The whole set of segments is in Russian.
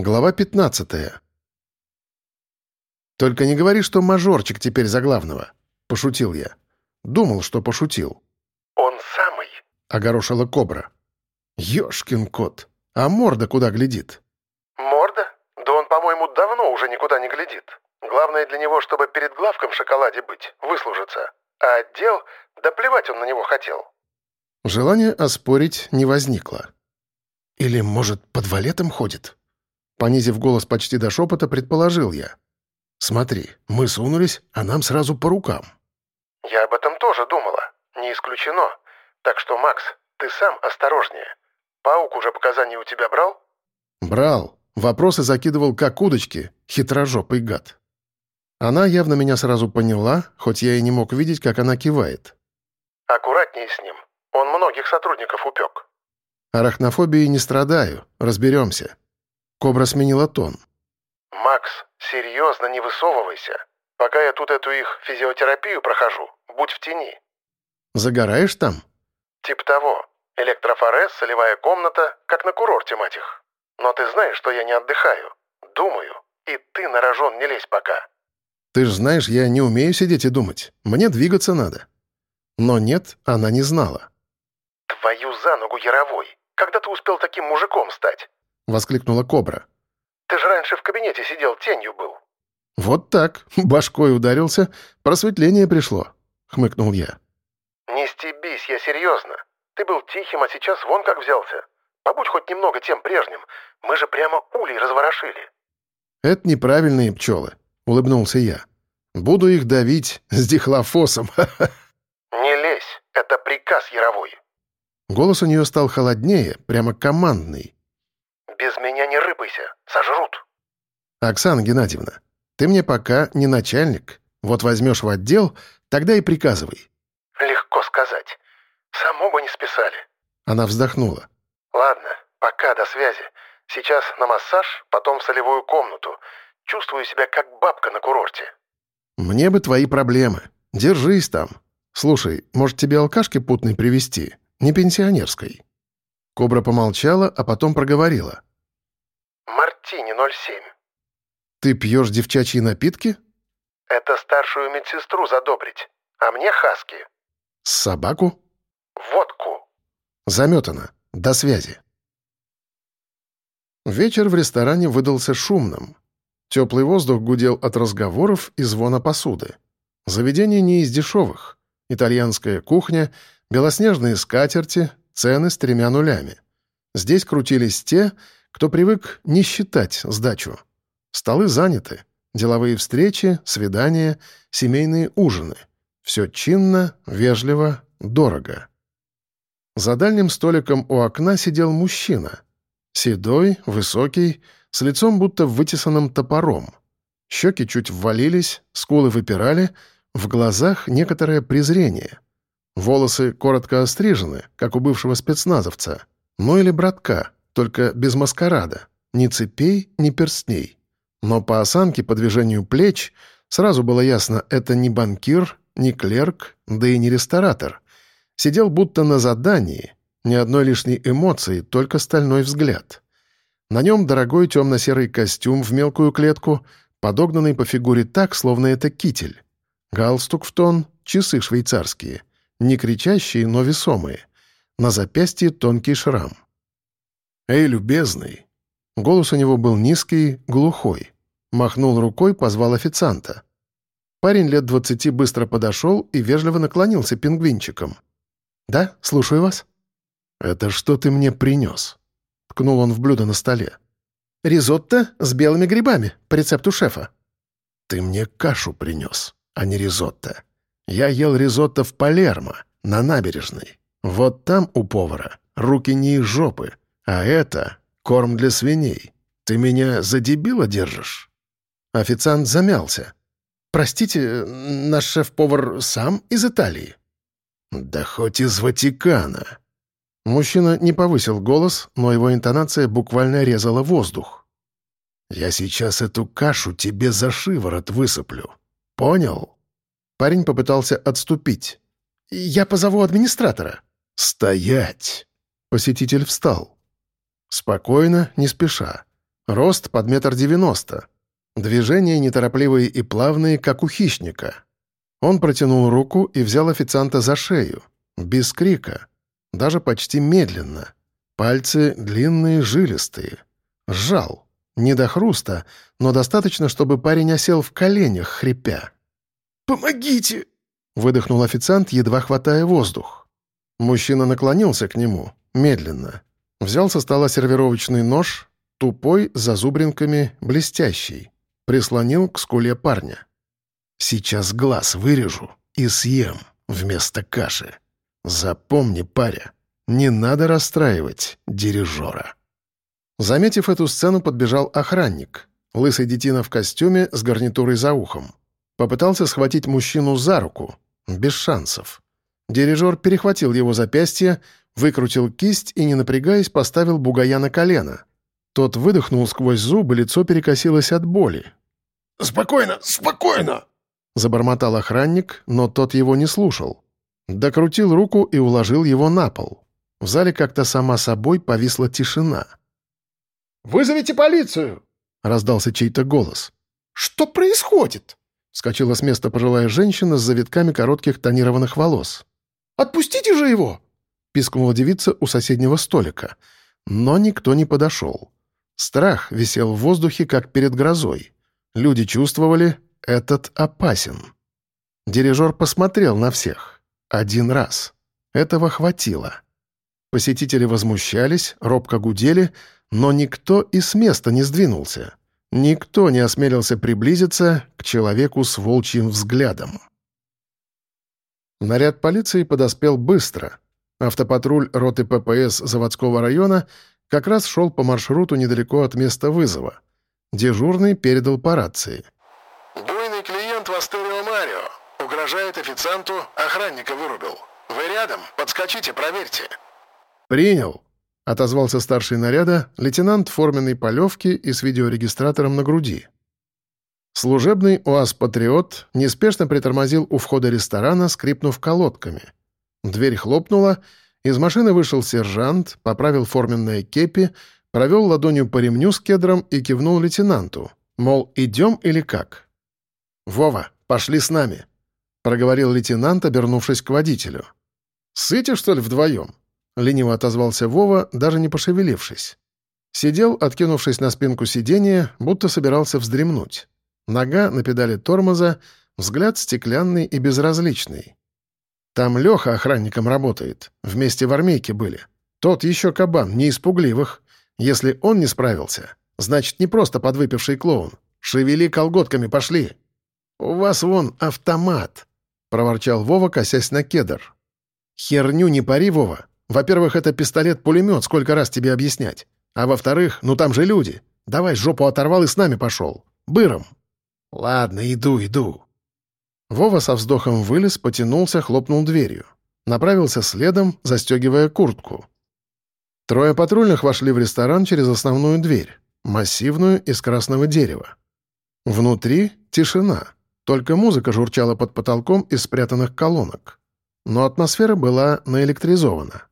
Глава 15. «Только не говори, что мажорчик теперь за главного», — пошутил я. Думал, что пошутил. «Он самый», — огорошила кобра. «Ешкин кот, а морда куда глядит?» «Морда? Да он, по-моему, давно уже никуда не глядит. Главное для него, чтобы перед главком в шоколаде быть, выслужиться. А отдел, да плевать он на него хотел». Желание оспорить не возникло. «Или, может, под валетом ходит?» Понизив голос почти до шепота, предположил я. «Смотри, мы сунулись, а нам сразу по рукам». «Я об этом тоже думала. Не исключено. Так что, Макс, ты сам осторожнее. Паук уже показания у тебя брал?» «Брал. Вопросы закидывал как удочки, хитрожопый гад». Она явно меня сразу поняла, хоть я и не мог видеть, как она кивает. «Аккуратнее с ним. Он многих сотрудников упек». «Арахнофобией не страдаю. Разберемся. Кобра сменила тон. «Макс, серьезно, не высовывайся. Пока я тут эту их физиотерапию прохожу, будь в тени». «Загораешь там?» «Тип того. Электрофорез, солевая комната, как на курорте, мать их. Но ты знаешь, что я не отдыхаю. Думаю. И ты на рожон не лезь пока». «Ты ж знаешь, я не умею сидеть и думать. Мне двигаться надо». Но нет, она не знала. «Твою за ногу, Яровой! Когда ты успел таким мужиком стать?» — воскликнула Кобра. «Ты же раньше в кабинете сидел, тенью был». «Вот так, башкой ударился, просветление пришло», — хмыкнул я. «Не стебись, я серьезно. Ты был тихим, а сейчас вон как взялся. Побудь хоть немного тем прежним. Мы же прямо улей разворошили». «Это неправильные пчелы», — улыбнулся я. «Буду их давить с дихлофосом, «Не лезь, это приказ Яровой». Голос у нее стал холоднее, прямо командный. Без меня не рыпайся, сожрут. Оксана Геннадьевна, ты мне пока не начальник. Вот возьмешь в отдел, тогда и приказывай. Легко сказать. Само бы не списали. Она вздохнула. Ладно, пока, до связи. Сейчас на массаж, потом в солевую комнату. Чувствую себя как бабка на курорте. Мне бы твои проблемы. Держись там. Слушай, может тебе алкашки путной привезти? Не пенсионерской. Кобра помолчала, а потом проговорила. Мартини 07. Ты пьешь девчачьи напитки? Это старшую медсестру задобрить. А мне хаски. Собаку? Водку. Заметано. До связи. Вечер в ресторане выдался шумным. Теплый воздух гудел от разговоров и звона посуды. Заведение не из дешевых. Итальянская кухня, белоснежные скатерти, цены с тремя нулями. Здесь крутились те, кто привык не считать сдачу. Столы заняты. Деловые встречи, свидания, семейные ужины. Все чинно, вежливо, дорого. За дальним столиком у окна сидел мужчина. Седой, высокий, с лицом будто вытесанным топором. Щеки чуть ввалились, скулы выпирали, в глазах некоторое презрение. Волосы коротко острижены, как у бывшего спецназовца. Ну или братка, только без маскарада. Ни цепей, ни перстней. Но по осанке, по движению плеч сразу было ясно, это не банкир, не клерк, да и не ресторатор. Сидел будто на задании, ни одной лишней эмоции, только стальной взгляд. На нем дорогой темно-серый костюм в мелкую клетку, подогнанный по фигуре так, словно это китель. Галстук в тон, часы швейцарские. Не кричащие, но весомые. На запястье тонкий шрам. «Эй, любезный!» Голос у него был низкий, глухой. Махнул рукой, позвал официанта. Парень лет двадцати быстро подошел и вежливо наклонился пингвинчиком. «Да, слушаю вас». «Это что ты мне принес?» Ткнул он в блюдо на столе. «Ризотто с белыми грибами, по рецепту шефа». «Ты мне кашу принес, а не ризотто. Я ел ризотто в Палермо, на набережной. Вот там у повара руки не из жопы, а это корм для свиней. Ты меня за дебила держишь?» Официант замялся. «Простите, наш шеф-повар сам из Италии?» «Да хоть из Ватикана». Мужчина не повысил голос, но его интонация буквально резала воздух. «Я сейчас эту кашу тебе за шиворот высыплю. Понял?» Парень попытался отступить. «Я позову администратора». «Стоять!» Посетитель встал. Спокойно, не спеша. Рост под метр девяносто. Движения неторопливые и плавные, как у хищника. Он протянул руку и взял официанта за шею. Без крика. Даже почти медленно. Пальцы длинные, жилистые. Сжал. Не до хруста, но достаточно, чтобы парень осел в коленях, хрипя. «Помогите!» — выдохнул официант, едва хватая воздух. Мужчина наклонился к нему, медленно. Взял со стола сервировочный нож, тупой, с зазубринками, блестящий. Прислонил к скуле парня. «Сейчас глаз вырежу и съем вместо каши. Запомни, паря, не надо расстраивать дирижера». Заметив эту сцену, подбежал охранник. Лысый детина в костюме с гарнитурой за ухом. Попытался схватить мужчину за руку. Без шансов. Дирижер перехватил его запястье, выкрутил кисть и, не напрягаясь, поставил бугая на колено. Тот выдохнул сквозь зубы, лицо перекосилось от боли. «Спокойно, спокойно!» Забормотал охранник, но тот его не слушал. Докрутил руку и уложил его на пол. В зале как-то сама собой повисла тишина. «Вызовите полицию!» — раздался чей-то голос. «Что происходит?» — скочила с места пожилая женщина с завитками коротких тонированных волос. «Отпустите же его!» — пискнула девица у соседнего столика. Но никто не подошел. Страх висел в воздухе, как перед грозой. Люди чувствовали, этот опасен. Дирижер посмотрел на всех. Один раз. Этого хватило. Посетители возмущались, робко гудели, но никто и с места не сдвинулся. Никто не осмелился приблизиться к человеку с волчьим взглядом. Наряд полиции подоспел быстро. Автопатруль роты ППС заводского района как раз шел по маршруту недалеко от места вызова. Дежурный передал по рации. «Буйный клиент в Астерио Марио. Угрожает официанту, охранника вырубил. Вы рядом? Подскочите, проверьте». «Принял», отозвался старший наряда лейтенант форменной полевки и с видеорегистратором на груди. Служебный УАЗ-патриот неспешно притормозил у входа ресторана, скрипнув колодками. Дверь хлопнула, из машины вышел сержант, поправил форменное кепи, провел ладонью по ремню с кедром и кивнул лейтенанту. Мол, идем или как? «Вова, пошли с нами», — проговорил лейтенант, обернувшись к водителю. «Сыте, что ли, вдвоем?» — лениво отозвался Вова, даже не пошевелившись. Сидел, откинувшись на спинку сиденья, будто собирался вздремнуть. Нога на педали тормоза, взгляд стеклянный и безразличный. Там Леха охранником работает, вместе в армейке были. Тот еще кабан, не испугливых. Если он не справился, значит, не просто подвыпивший клоун. Шевели колготками, пошли. «У вас вон автомат», — проворчал Вова, косясь на кедр. «Херню не пари, Вова. Во-первых, это пистолет-пулемет, сколько раз тебе объяснять. А во-вторых, ну там же люди. Давай жопу оторвал и с нами пошел. Быром. Ладно, иду, иду. Вова со вздохом вылез, потянулся, хлопнул дверью. Направился следом, застегивая куртку. Трое патрульных вошли в ресторан через основную дверь, массивную, из красного дерева. Внутри — тишина, только музыка журчала под потолком из спрятанных колонок. Но атмосфера была наэлектризована.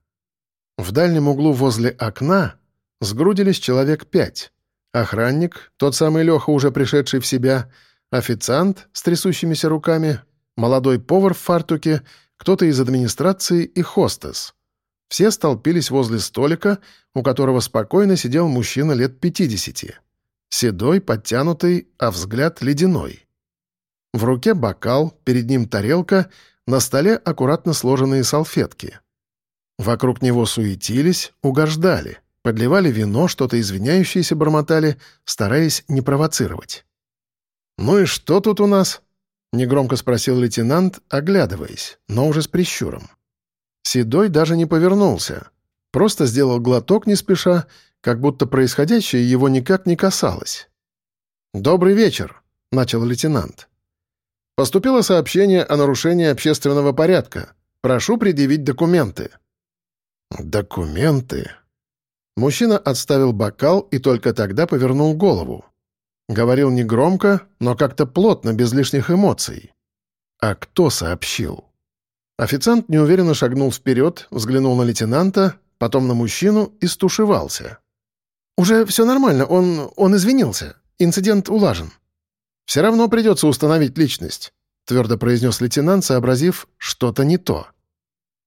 В дальнем углу возле окна сгрудились человек пять. Охранник, тот самый Леха, уже пришедший в себя, официант с трясущимися руками, молодой повар в фартуке, кто-то из администрации и хостес. Все столпились возле столика, у которого спокойно сидел мужчина лет 50. Седой, подтянутый, а взгляд ледяной. В руке бокал, перед ним тарелка, на столе аккуратно сложенные салфетки — Вокруг него суетились, угождали, подливали вино, что-то извиняющееся бормотали, стараясь не провоцировать. «Ну и что тут у нас?» — негромко спросил лейтенант, оглядываясь, но уже с прищуром. Седой даже не повернулся, просто сделал глоток не спеша, как будто происходящее его никак не касалось. «Добрый вечер», — начал лейтенант. «Поступило сообщение о нарушении общественного порядка. Прошу предъявить документы». «Документы?» Мужчина отставил бокал и только тогда повернул голову. Говорил негромко, но как-то плотно, без лишних эмоций. «А кто сообщил?» Официант неуверенно шагнул вперед, взглянул на лейтенанта, потом на мужчину и стушевался. «Уже все нормально, он... он извинился. Инцидент улажен». «Все равно придется установить личность», — твердо произнес лейтенант, сообразив, что-то не то.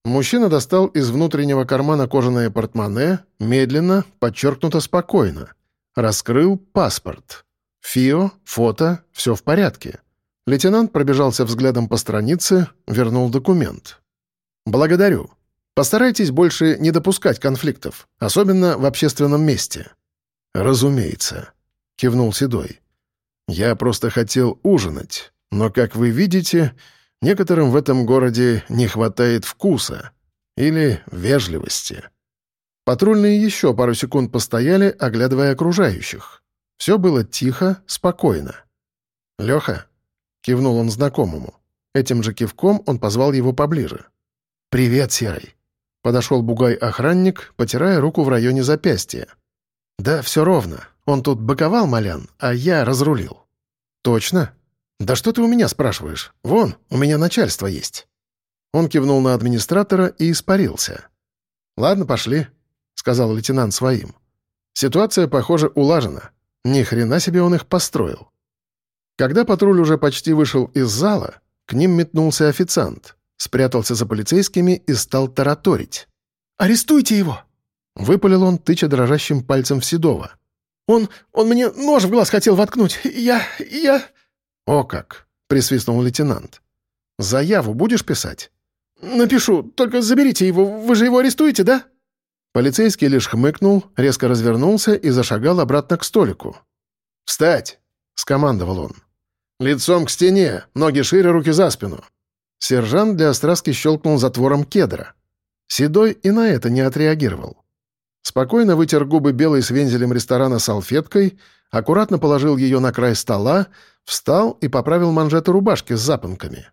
Мужчина достал из внутреннего кармана кожаное портмоне, медленно, подчеркнуто спокойно. Раскрыл паспорт. ФИО, фото, все в порядке. Лейтенант пробежался взглядом по странице, вернул документ. «Благодарю. Постарайтесь больше не допускать конфликтов, особенно в общественном месте». «Разумеется», — кивнул Седой. «Я просто хотел ужинать, но, как вы видите, некоторым в этом городе не хватает вкуса или вежливости». Патрульные еще пару секунд постояли, оглядывая окружающих. Все было тихо, спокойно. «Леха?» — кивнул он знакомому. Этим же кивком он позвал его поближе. «Привет, Серый!» Подошел бугай-охранник, потирая руку в районе запястья. «Да, все ровно. Он тут боковал, Малян, а я разрулил». «Точно? Да что ты у меня спрашиваешь? Вон, у меня начальство есть». Он кивнул на администратора и испарился. «Ладно, пошли», — сказал лейтенант своим. «Ситуация, похоже, улажена. Ни хрена себе он их построил». Когда патруль уже почти вышел из зала, к ним метнулся официант, спрятался за полицейскими и стал тараторить. «Арестуйте его!» Выпалил он, тыча дрожащим пальцем в Седова. «Он... он мне нож в глаз хотел воткнуть. Я... я...» «О как!» — присвистнул лейтенант. «Заяву будешь писать?» «Напишу. Только заберите его. Вы же его арестуете, да?» Полицейский лишь хмыкнул, резко развернулся и зашагал обратно к столику. «Встать!» — скомандовал он. «Лицом к стене, ноги шире, руки за спину». Сержант для остраски щелкнул затвором кедра. Седой и на это не отреагировал. Спокойно вытер губы белой с вензелем ресторана салфеткой, аккуратно положил ее на край стола, встал и поправил манжеты рубашки с запонками.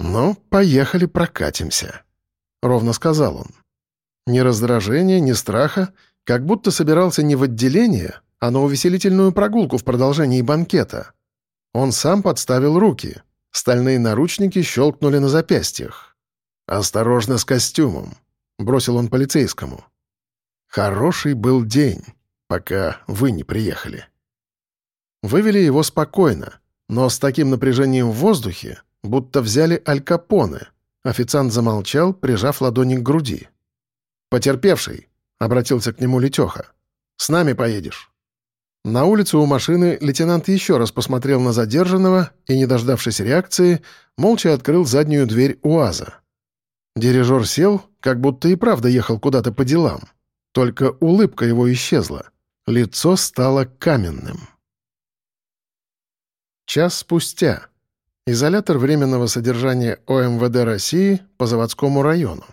«Ну, поехали прокатимся», — ровно сказал он. Ни раздражения, ни страха, как будто собирался не в отделение, а на увеселительную прогулку в продолжении банкета. Он сам подставил руки. Стальные наручники щелкнули на запястьях. «Осторожно с костюмом», — бросил он полицейскому. «Хороший был день, пока вы не приехали». Вывели его спокойно, но с таким напряжением в воздухе, будто взяли аль капоне. Официант замолчал, прижав ладони к груди. «Потерпевший», — обратился к нему Летеха. «С нами поедешь». На улице у машины лейтенант еще раз посмотрел на задержанного и, не дождавшись реакции, молча открыл заднюю дверь УАЗа. Дирижер сел, как будто и правда ехал куда-то по делам. Только улыбка его исчезла. Лицо стало каменным. Час спустя. Изолятор временного содержания ОМВД России по заводскому району.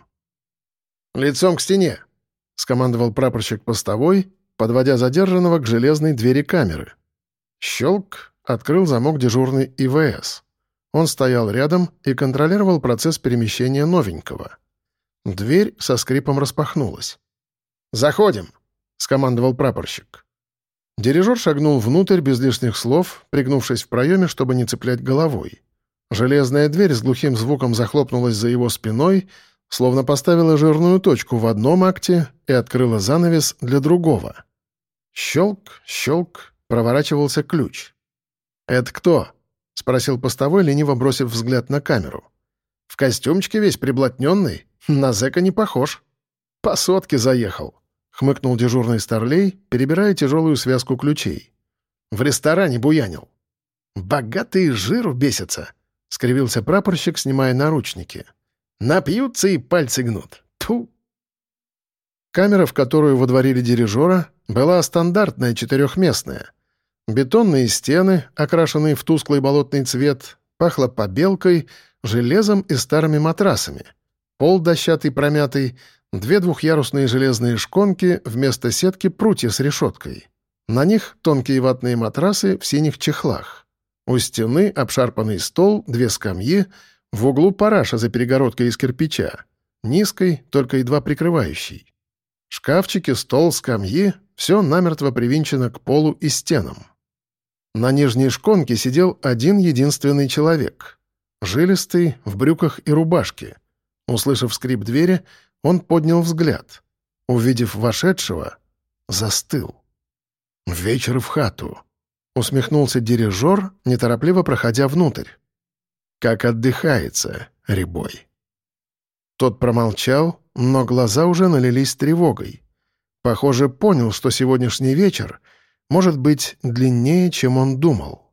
«Лицом к стене!» — скомандовал прапорщик постовой, подводя задержанного к железной двери камеры. Щелк открыл замок дежурный ИВС. Он стоял рядом и контролировал процесс перемещения новенького. Дверь со скрипом распахнулась. «Заходим!» — скомандовал прапорщик. Дирижер шагнул внутрь без лишних слов, пригнувшись в проеме, чтобы не цеплять головой. Железная дверь с глухим звуком захлопнулась за его спиной, словно поставила жирную точку в одном акте и открыла занавес для другого. Щелк, щелк, проворачивался ключ. «Это кто?» — спросил постовой, лениво бросив взгляд на камеру. «В костюмчике весь приблотненный, на зэка не похож. По сотке заехал», — хмыкнул дежурный старлей, перебирая тяжелую связку ключей. «В ресторане буянил». «Богатые жиру бесятся», — скривился прапорщик, снимая наручники. Напьются и пальцы гнут. Ту. Камера, в которую водворили дирижера, была стандартная четырехместная. Бетонные стены, окрашенные в тусклый болотный цвет, пахло побелкой, железом и старыми матрасами. Пол дощатый промятый, две двухъярусные железные шконки вместо сетки прутья с решеткой. На них тонкие ватные матрасы в синих чехлах. У стены обшарпанный стол, две скамьи — в углу параша за перегородкой из кирпича, низкой, только едва прикрывающей. Шкафчики, стол, скамьи — все намертво привинчено к полу и стенам. На нижней шконке сидел один единственный человек. Жилистый, в брюках и рубашке. Услышав скрип двери, он поднял взгляд. Увидев вошедшего, застыл. вечер в хату», — усмехнулся дирижер, неторопливо проходя внутрь. «Как отдыхается, Рябой». Тот промолчал, но глаза уже налились тревогой. Похоже, понял, что сегодняшний вечер может быть длиннее, чем он думал.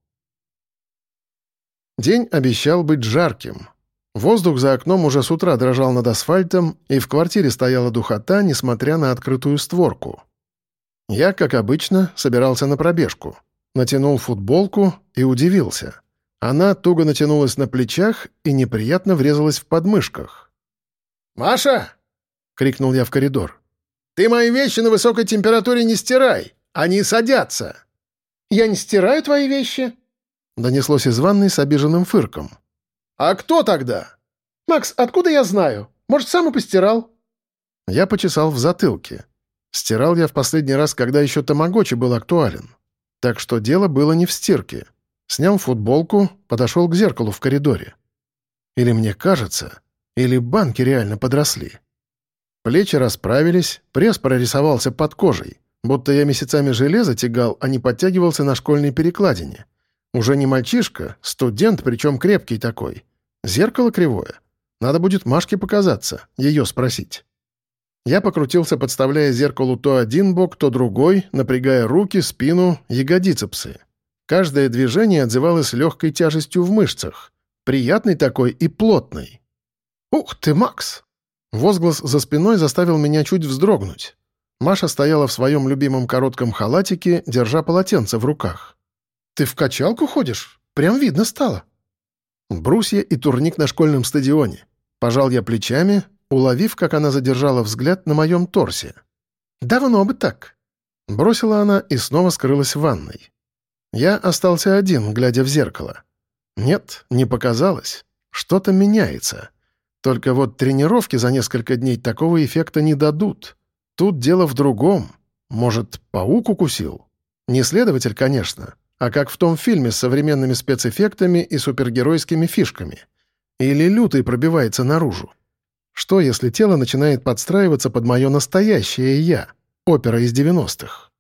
День обещал быть жарким. Воздух за окном уже с утра дрожал над асфальтом, и в квартире стояла духота, несмотря на открытую створку. Я, как обычно, собирался на пробежку. Натянул футболку и удивился. Она туго натянулась на плечах и неприятно врезалась в подмышках. «Маша!» — крикнул я в коридор. «Ты мои вещи на высокой температуре не стирай! Они садятся!» «Я не стираю твои вещи!» — донеслось из ванной с обиженным фырком. «А кто тогда?» «Макс, откуда я знаю? Может, сам и постирал?» Я почесал в затылке. Стирал я в последний раз, когда еще тамагочи был актуален. Так что дело было не в стирке. Снял футболку, подошел к зеркалу в коридоре. Или мне кажется, или банки реально подросли. Плечи расправились, пресс прорисовался под кожей, будто я месяцами железо тягал, а не подтягивался на школьной перекладине. Уже не мальчишка, студент, причем крепкий такой. Зеркало кривое. Надо будет Машке показаться, ее спросить. Я покрутился, подставляя зеркалу то один бок, то другой, напрягая руки, спину, ягодицепсы. Каждое движение отзывалось легкой тяжестью в мышцах. Приятный такой и плотный. «Ух ты, Макс!» Возглас за спиной заставил меня чуть вздрогнуть. Маша стояла в своем любимом коротком халатике, держа полотенце в руках. «Ты в качалку ходишь? Прям видно стало». Брусья и турник на школьном стадионе. Пожал я плечами, уловив, как она задержала взгляд на моем торсе. «Давно бы так». Бросила она и снова скрылась в ванной. Я остался один, глядя в зеркало. Нет, не показалось. Что-то меняется. Только вот тренировки за несколько дней такого эффекта не дадут. Тут дело в другом. Может, паук укусил? Не следователь, конечно, а как в том фильме с современными спецэффектами и супергеройскими фишками. Или лютый пробивается наружу. Что, если тело начинает подстраиваться под мое настоящее «я», опера из 90-х?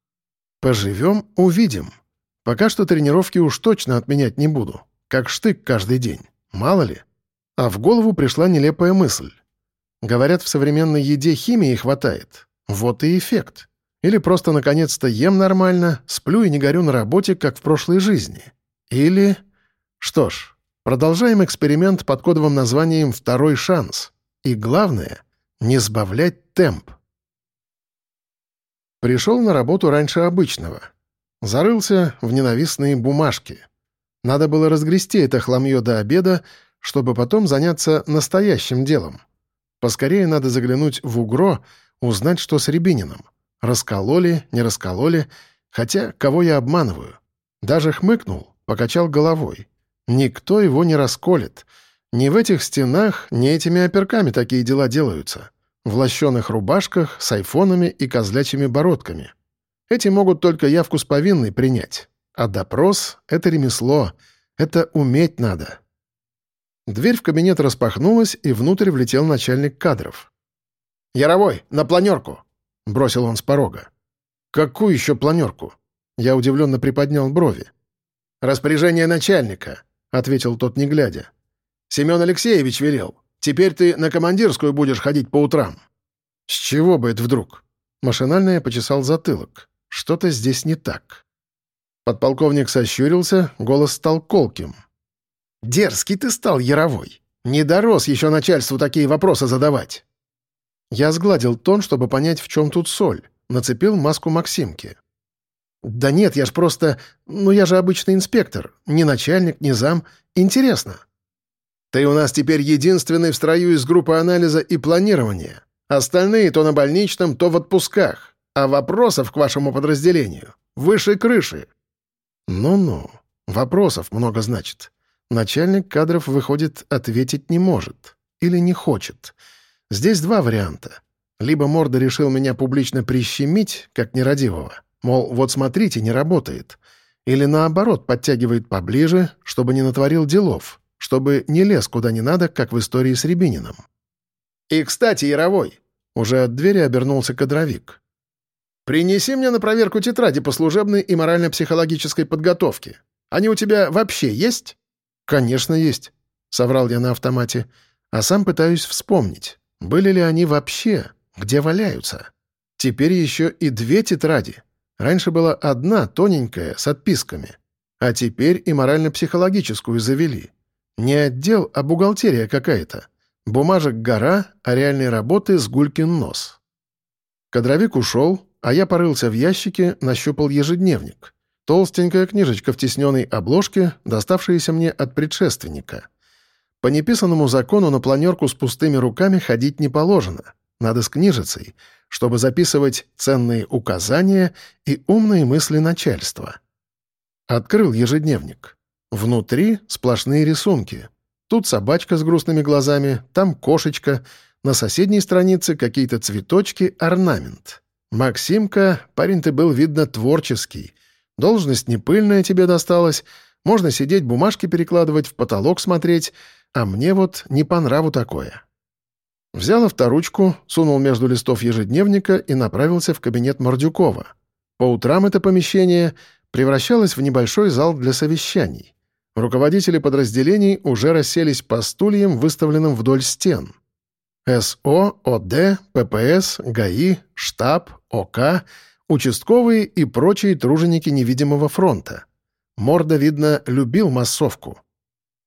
Поживем — увидим. Пока что тренировки уж точно отменять не буду. Как штык каждый день. Мало ли. А в голову пришла нелепая мысль. Говорят, в современной еде химии хватает. Вот и эффект. Или просто наконец-то ем нормально, сплю и не горю на работе, как в прошлой жизни. Или... Что ж, продолжаем эксперимент под кодовым названием «Второй шанс». И главное — не сбавлять темп. Пришел на работу раньше обычного. Зарылся в ненавистные бумажки. Надо было разгрести это хламье до обеда, чтобы потом заняться настоящим делом. Поскорее надо заглянуть в УГРО, узнать, что с Рябининым. Раскололи, не раскололи, хотя кого я обманываю. Даже хмыкнул, покачал головой. Никто его не расколет — не в этих стенах, не этими оперками такие дела делаются. В лощеных рубашках, с айфонами и козлячьими бородками. Эти могут только явку с повинной принять. А допрос — это ремесло. Это уметь надо. Дверь в кабинет распахнулась, и внутрь влетел начальник кадров. «Яровой, на планерку!» — бросил он с порога. «Какую еще планерку?» Я удивленно приподнял брови. «Распоряжение начальника», — ответил тот, не глядя. Семен Алексеевич велел. Теперь ты на командирскую будешь ходить по утрам». «С чего бы это вдруг?» Машинально я почесал затылок. Что-то здесь не так. Подполковник сощурился, голос стал колким. «Дерзкий ты стал, Яровой. Не дорос еще начальству такие вопросы задавать». Я сгладил тон, чтобы понять, в чем тут соль. Нацепил маску Максимки. «Да нет, я ж просто... Ну, я же обычный инспектор. Ни начальник, ни зам. Интересно». Ты у нас теперь единственный в строю из группы анализа и планирования. Остальные то на больничном, то в отпусках. А вопросов к вашему подразделению выше крыши». «Ну-ну, вопросов много, значит. Начальник кадров, выходит, ответить не может. Или не хочет. Здесь два варианта. Либо Морда решил меня публично прищемить, как нерадивого. Мол, вот смотрите, не работает. Или наоборот, подтягивает поближе, чтобы не натворил делов чтобы не лез куда не надо, как в истории с Рябининым. «И, кстати, Яровой!» Уже от двери обернулся кадровик. Принеси мне на проверку тетради по служебной и морально-психологической подготовке. Они у тебя вообще есть?» «Конечно есть», — соврал я на автомате. А сам пытаюсь вспомнить, были ли они вообще, где валяются. Теперь еще и две тетради. Раньше была одна, тоненькая, с отписками. А теперь и морально-психологическую завели. Не отдел, а бухгалтерия какая-то. Бумажек гора, а реальной работы с гулькин нос. Кадровик ушел, а я порылся в ящике, нащупал ежедневник. Толстенькая книжечка в тесненной обложке, доставшаяся мне от предшественника. По неписанному закону на планерку с пустыми руками ходить не положено. Надо с книжицей, чтобы записывать ценные указания и умные мысли начальства. Открыл ежедневник. Внутри сплошные рисунки. Тут собачка с грустными глазами, там кошечка, на соседней странице какие-то цветочки, орнамент. Максимка, парень ты был, видно, творческий. Должность не пыльная тебе досталась, можно сидеть, бумажки перекладывать, в потолок смотреть, а мне вот не по нраву такое. Взял авторучку, сунул между листов ежедневника и направился в кабинет Мордюкова. По утрам это помещение превращалось в небольшой зал для совещаний. Руководители подразделений уже расселись по стульям, выставленным вдоль стен. СО, ОД, ППС, ГАИ, штаб, ОК, участковые и прочие труженики невидимого фронта. Морда, видно, любил массовку.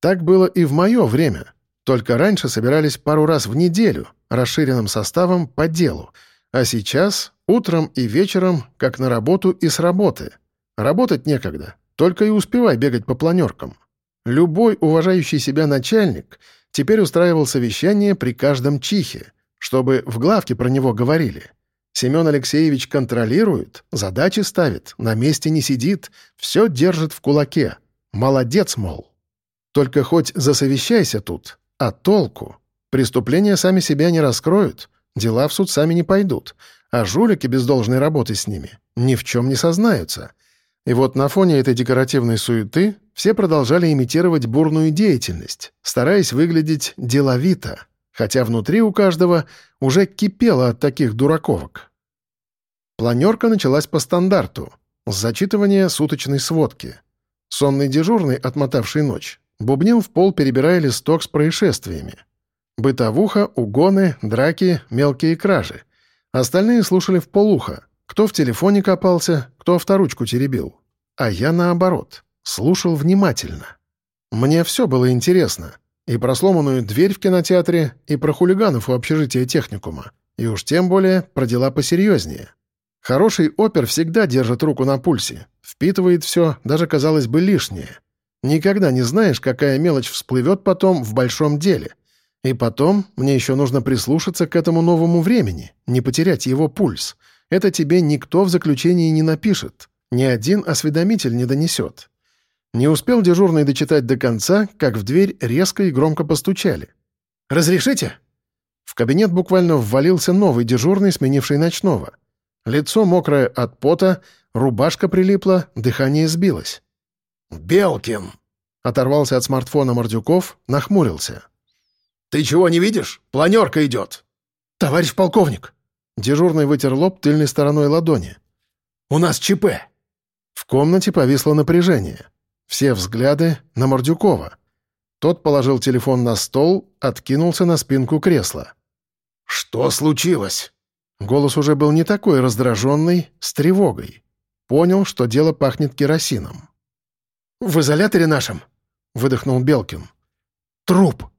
Так было и в мое время. Только раньше собирались пару раз в неделю, расширенным составом по делу, а сейчас утром и вечером, как на работу и с работы. Работать некогда, только и успевай бегать по планеркам. Любой уважающий себя начальник теперь устраивал совещание при каждом чихе, чтобы в главке про него говорили. Семен Алексеевич контролирует, задачи ставит, на месте не сидит, все держит в кулаке. Молодец, мол. Только хоть засовещайся тут, а толку? Преступления сами себя не раскроют, дела в суд сами не пойдут, а жулики без должной работы с ними ни в чем не сознаются. И вот на фоне этой декоративной суеты все продолжали имитировать бурную деятельность, стараясь выглядеть деловито, хотя внутри у каждого уже кипело от таких дураковок. Планерка началась по стандарту, с зачитывания суточной сводки. Сонный дежурный, отмотавший ночь, Бубнил в пол, перебирая листок с происшествиями. Бытовуха, угоны, драки, мелкие кражи. Остальные слушали в полуха. Кто в телефоне копался, кто авторучку теребил. А я, наоборот, слушал внимательно. Мне все было интересно. И про сломанную дверь в кинотеатре, и про хулиганов у общежития техникума. И уж тем более про дела посерьезнее. Хороший опер всегда держит руку на пульсе, впитывает все, даже, казалось бы, лишнее. Никогда не знаешь, какая мелочь всплывет потом в большом деле. И потом мне еще нужно прислушаться к этому новому времени, не потерять его пульс. Это тебе никто в заключении не напишет, ни один осведомитель не донесет. Не успел дежурный дочитать до конца, как в дверь резко и громко постучали. «Разрешите?» В кабинет буквально ввалился новый дежурный, сменивший ночного. Лицо мокрое от пота, рубашка прилипла, дыхание сбилось. «Белкин!» — оторвался от смартфона Мордюков, нахмурился. «Ты чего не видишь? Планерка идет!» «Товарищ полковник!» Дежурный вытер лоб тыльной стороной ладони. «У нас ЧП!» В комнате повисло напряжение. Все взгляды на Мордюкова. Тот положил телефон на стол, откинулся на спинку кресла. «Что случилось?» Голос уже был не такой раздраженный, с тревогой. Понял, что дело пахнет керосином. «В изоляторе нашем», — выдохнул Белкин. «Труп!»